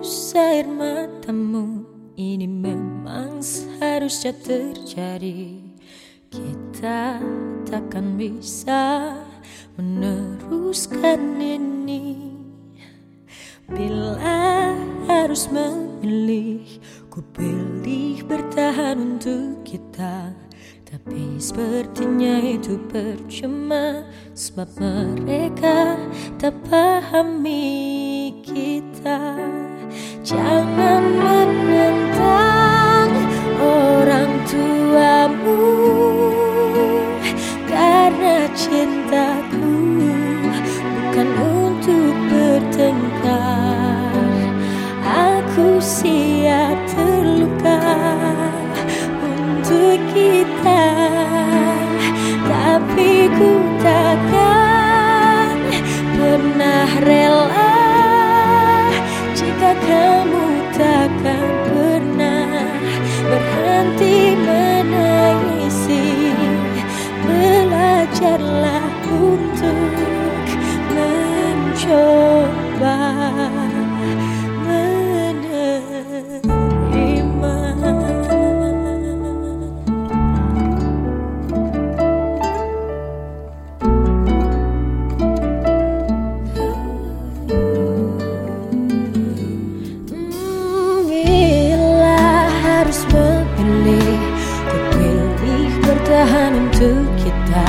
air matamu Ini memang seharusnya terjadi. Kita takkan bisa meneruskan ini. Bila harus memilih Ku pilih bertahan untuk kita. Tapi sepertinya itu percuma Sebab mereka tak pahami kita Jangan menentang orang tuamu Karena cintaku bukan untuk bertengkar. Aku siap terluka untuk kita kita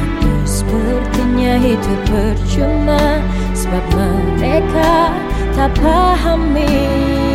Tapi sepertinya itu percuma Sebab mereka tak pahami